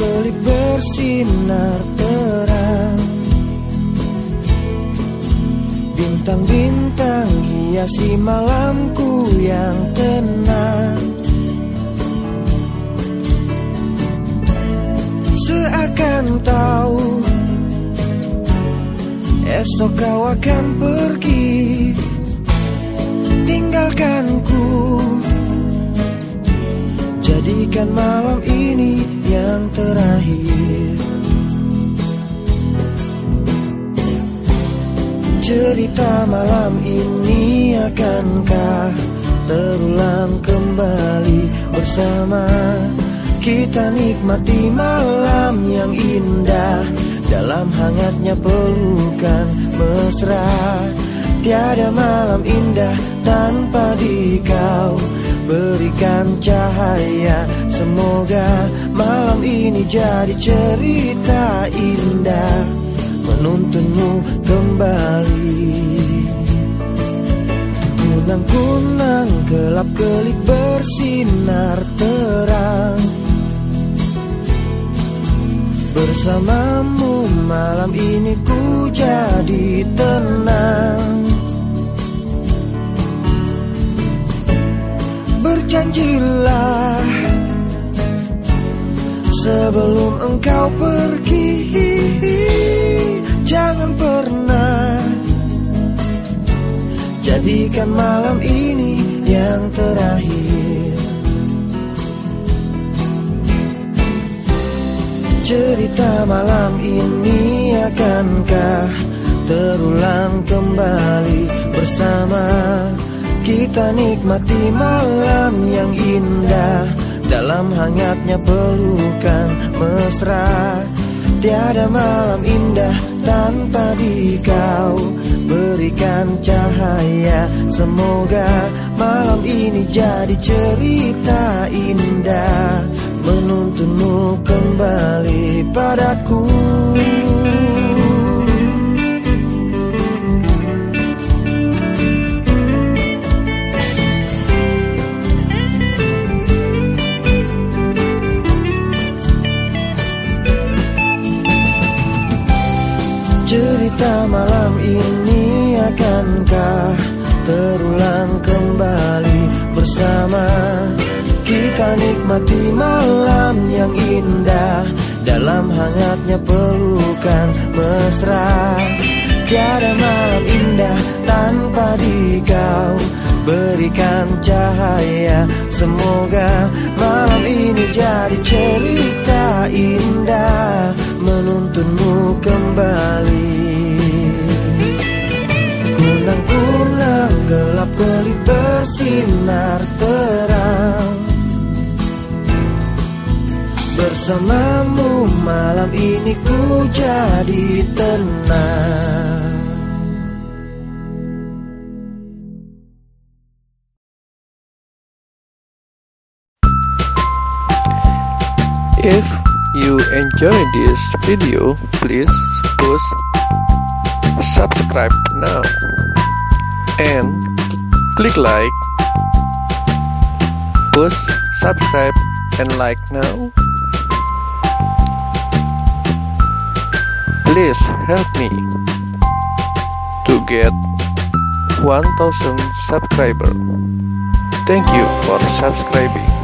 kelip bersinar terang. Bintang-bintang hiasi malamku yang tenang. Seakan tahu Esok kau akan pergi Cerita malam ini akankah terulang kembali bersama? Kita nikmati malam yang indah Dalam hangatnya pelukan mesra. Tiada malam indah tanpa di kau Berikan cahaya. Semoga malam ini jadi cerita indah Menuntunmu kembali. Kunang-kunang gelap-gelip bersinar terang. Bersamamu malam ini ku jadi tenang. Berjanjilah Sebelum engkau pergi Jadikan malam ini yang terakhir. Cerita malam ini akankah terulang kembali bersama? Kita nikmati malam yang indah Dalam hangatnya pelukan mesra. Tiada malam indah tanpa di kau Berikan cahaya. Semoga malam ini jadi cerita indah. Menuntunmu kembali padaku. Cerita malam ini terulang kembali bersama. Kita nikmati malam yang indah Dalam hangatnya pelukan mesra. Tiada malam indah tanpa di kau Berikan cahaya Semoga malam ini jadi cerita indah. Menuntunmu kembali Bersamamu malam ini ku jadi tenang If you enjoy this video, please push subscribe now and click like, push subscribe and like now. Please help me to get 1000 subscriber. Thank you for subscribing.